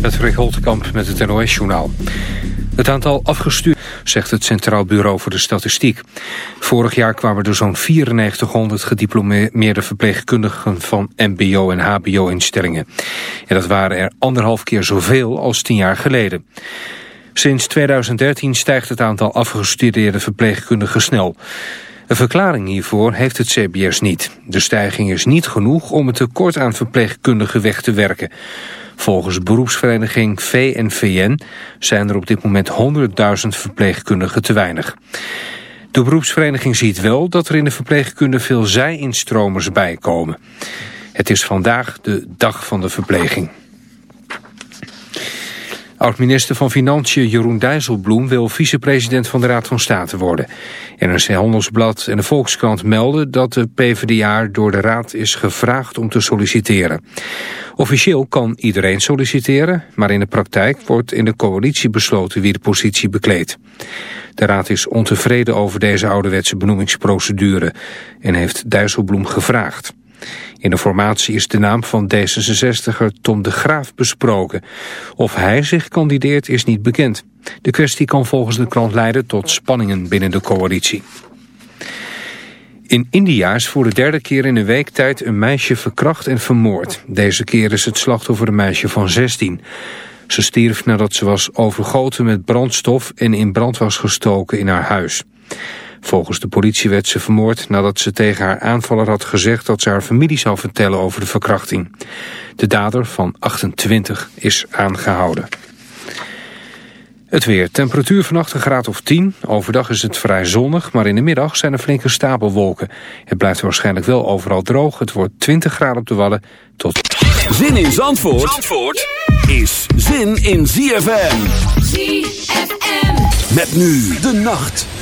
Het Rick Holtkamp met het NOS-journaal. Het aantal afgestuurd, zegt het Centraal Bureau voor de Statistiek. Vorig jaar kwamen er zo'n 9400 gediplomeerde verpleegkundigen van mbo- en hbo-instellingen. En dat waren er anderhalf keer zoveel als tien jaar geleden. Sinds 2013 stijgt het aantal afgestudeerde verpleegkundigen snel. Een verklaring hiervoor heeft het CBS niet. De stijging is niet genoeg om het tekort aan verpleegkundigen weg te werken. Volgens beroepsvereniging VNVN zijn er op dit moment 100.000 verpleegkundigen te weinig. De beroepsvereniging ziet wel dat er in de verpleegkunde veel zij-instromers bijkomen. Het is vandaag de dag van de verpleging. Oud-minister van Financiën Jeroen Dijsselbloem wil vicepresident van de Raad van State worden. NRC Handelsblad en de Volkskrant melden dat de PvdA door de Raad is gevraagd om te solliciteren. Officieel kan iedereen solliciteren, maar in de praktijk wordt in de coalitie besloten wie de positie bekleedt. De Raad is ontevreden over deze ouderwetse benoemingsprocedure en heeft Dijsselbloem gevraagd. In de formatie is de naam van D66er Tom de Graaf besproken. Of hij zich kandideert is niet bekend. De kwestie kan volgens de krant leiden tot spanningen binnen de coalitie. In India is voor de derde keer in een week tijd een meisje verkracht en vermoord. Deze keer is het slachtoffer een meisje van 16. Ze stierf nadat ze was overgoten met brandstof en in brand was gestoken in haar huis. Volgens de politie werd ze vermoord nadat ze tegen haar aanvaller had gezegd dat ze haar familie zou vertellen over de verkrachting. De dader van 28 is aangehouden. Het weer. Temperatuur vannacht een graad of 10. Overdag is het vrij zonnig, maar in de middag zijn er flinke stapelwolken. Het blijft waarschijnlijk wel overal droog. Het wordt 20 graden op de Wallen tot... Zin in Zandvoort, Zandvoort is zin in ZFM. ZFM. Met nu de nacht.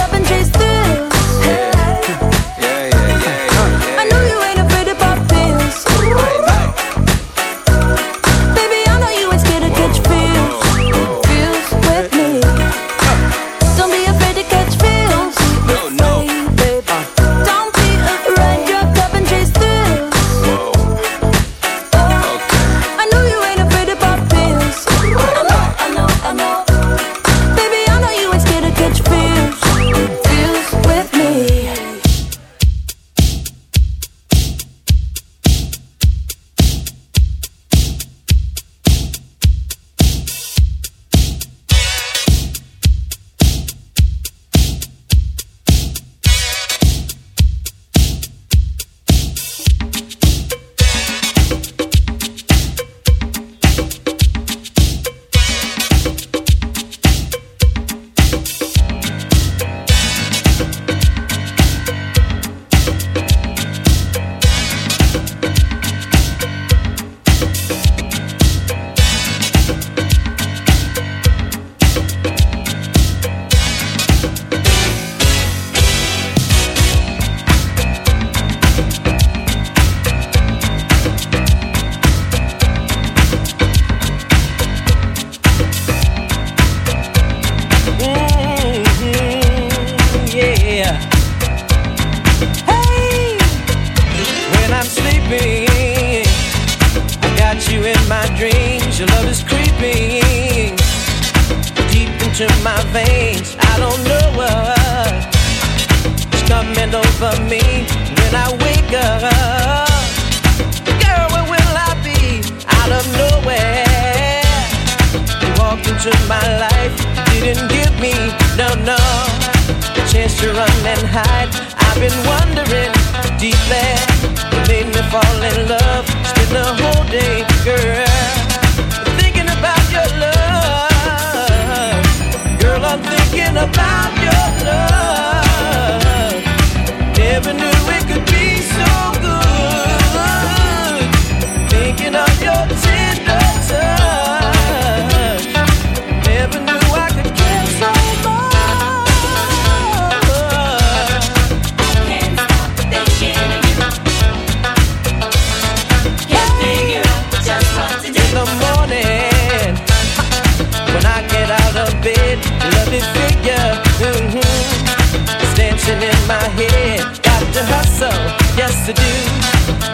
I do.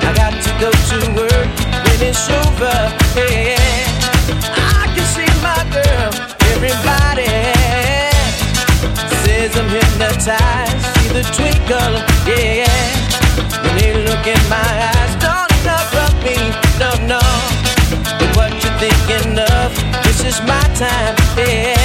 I got to go to work when it's over. Yeah, I can see my girl. Everybody says I'm hypnotized. See the twinkle, yeah. When they look in my eyes, don't interrupt me, no, no. But what you thinking of? This is my time, yeah.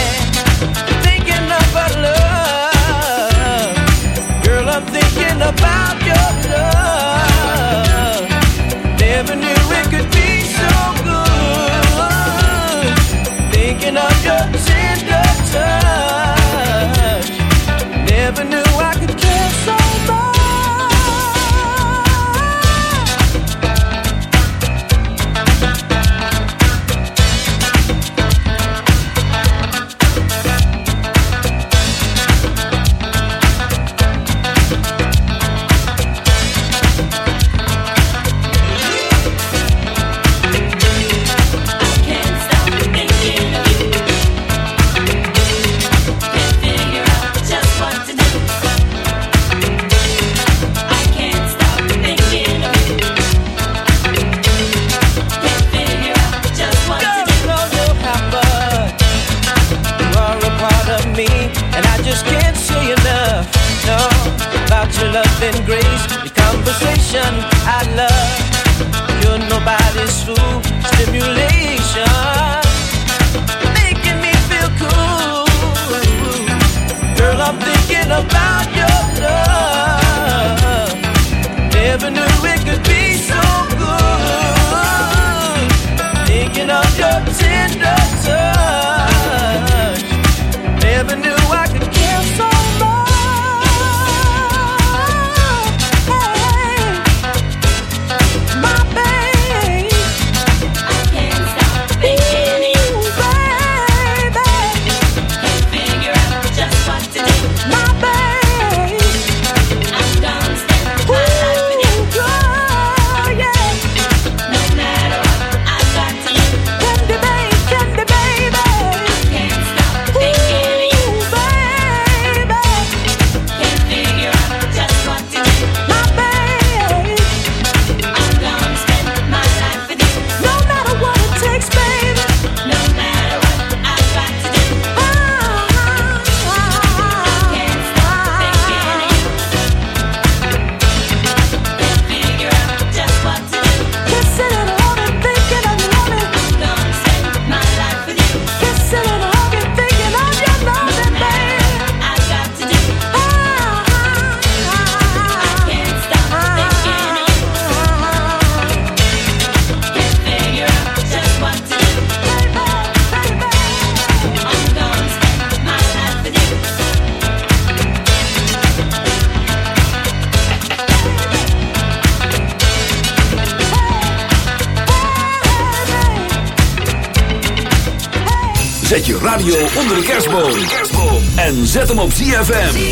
hem op ZFM.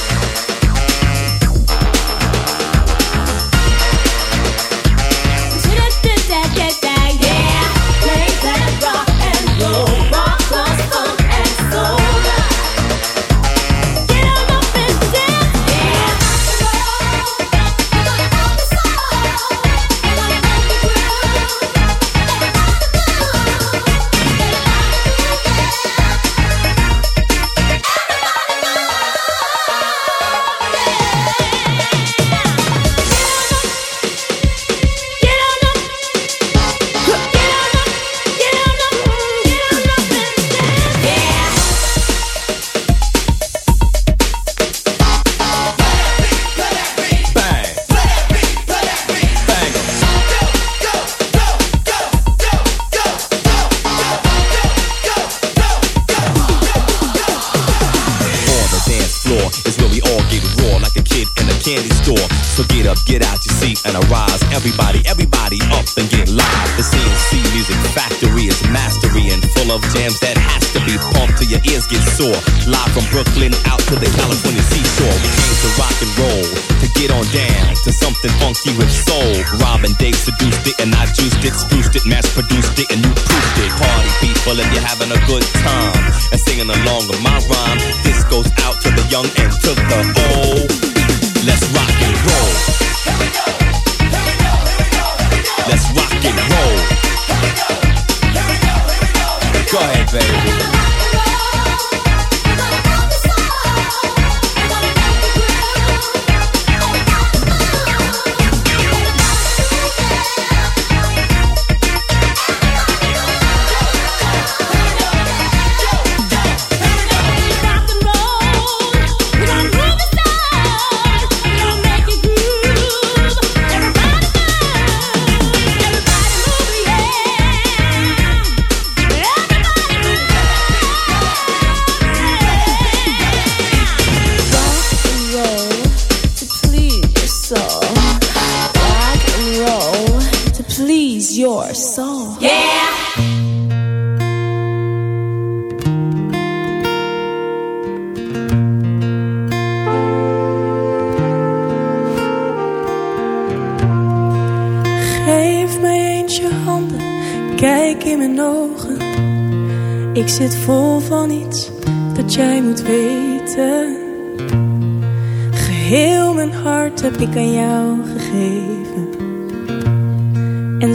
MC with soul. Robin Dave seduced it and I juiced it, spruced it, mass produced it, and you proofed it. Party people and you're having a good time and singing along with my rhyme. This goes out to the young and to the old.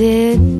why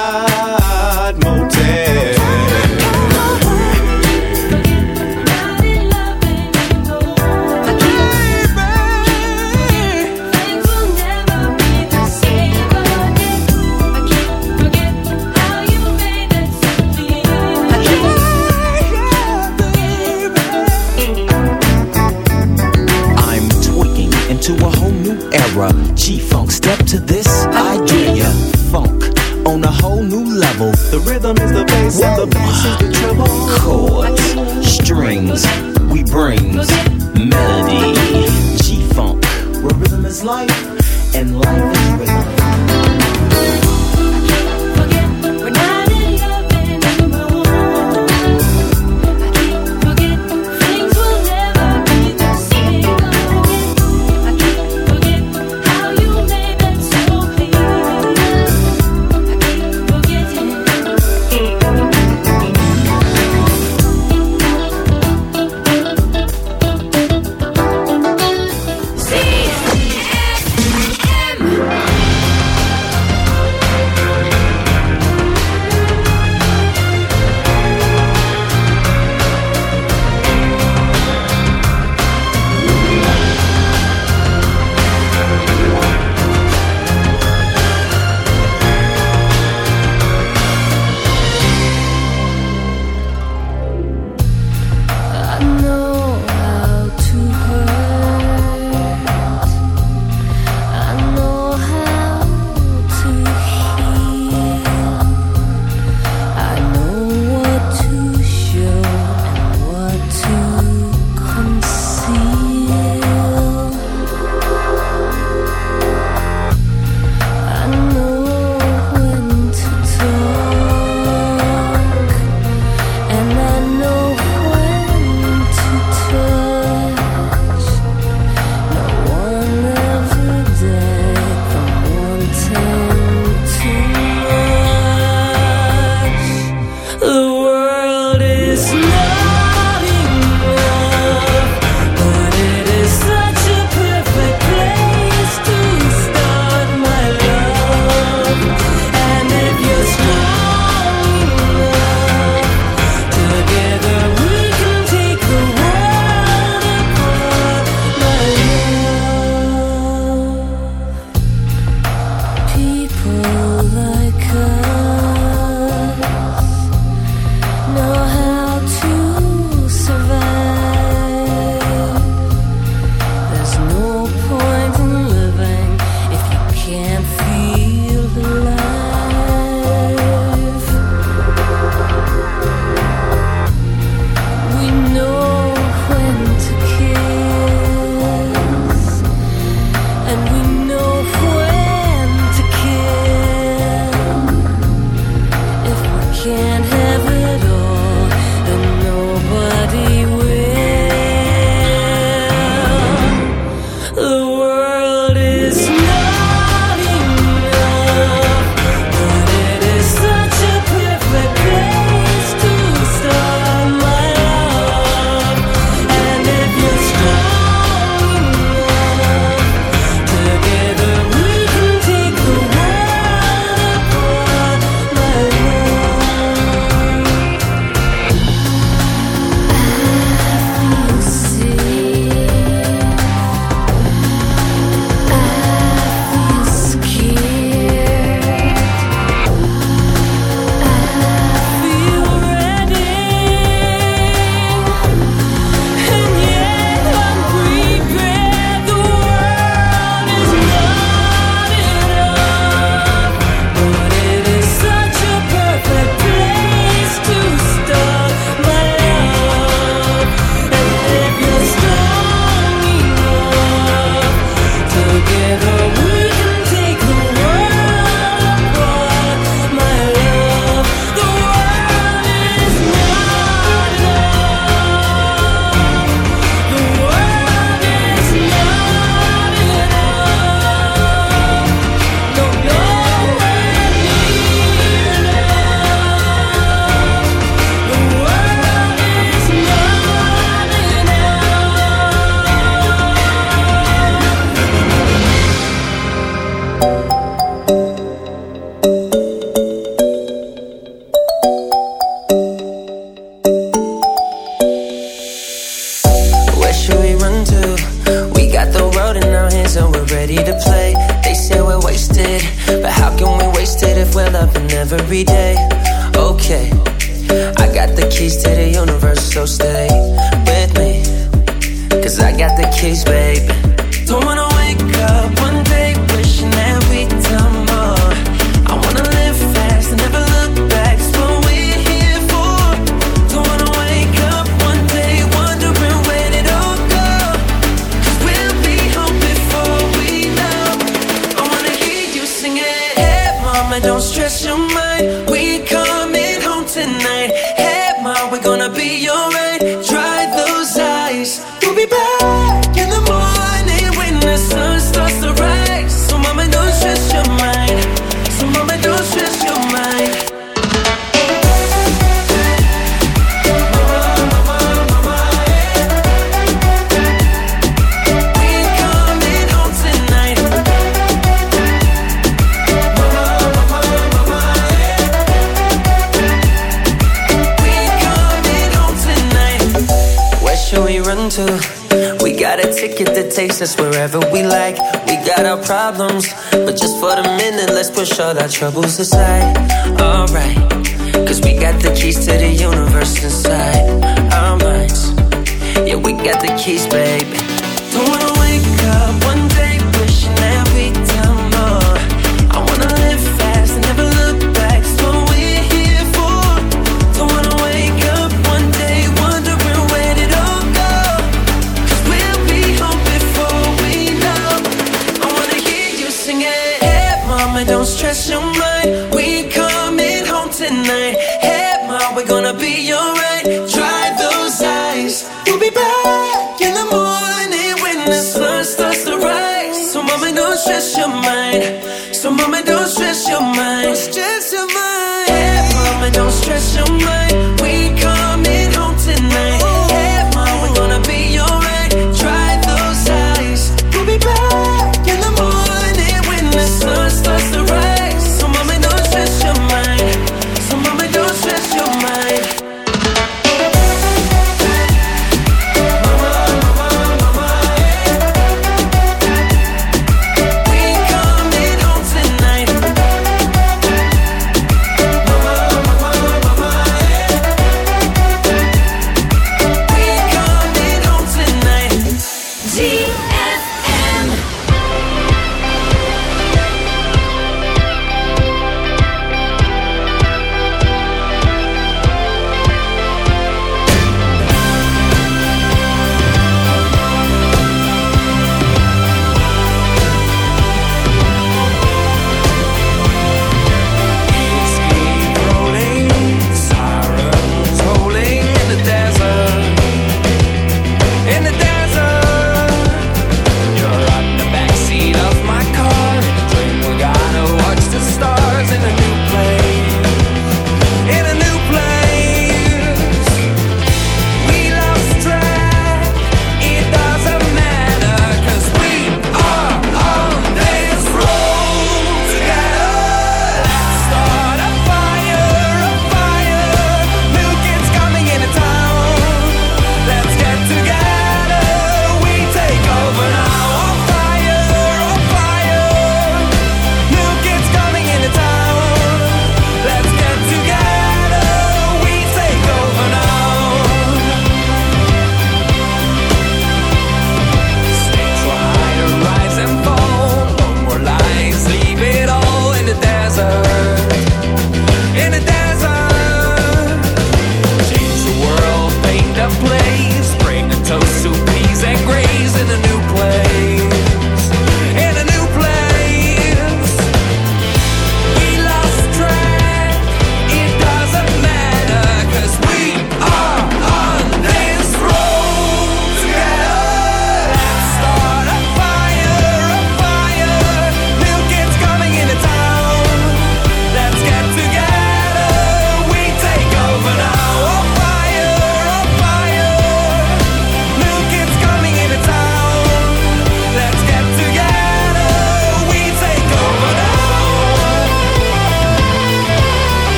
whole new level. The rhythm is the bass and the bass is the treble. Chords, strings, troubles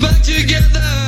back together.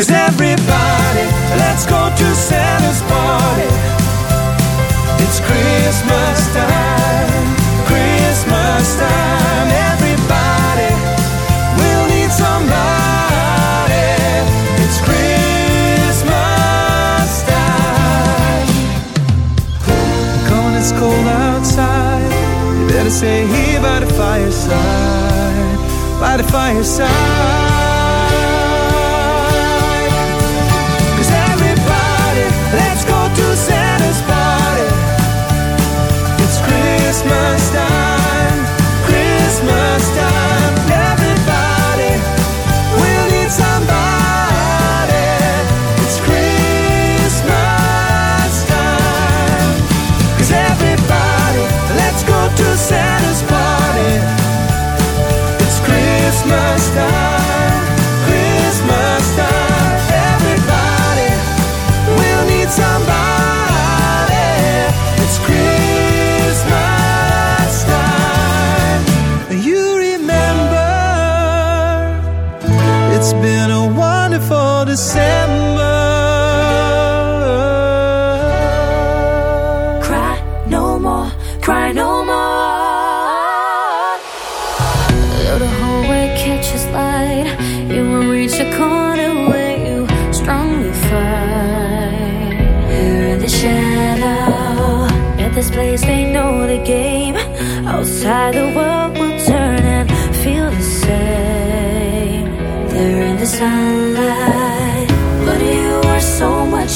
Cause everybody, let's go to Santa's party. It's Christmas time, Christmas time. Everybody we'll need somebody. It's Christmas time. Come on, it's cold outside. You better stay here by the fireside, by the fireside.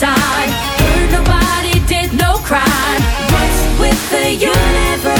side. Heard nobody did no crime. What's with the universe?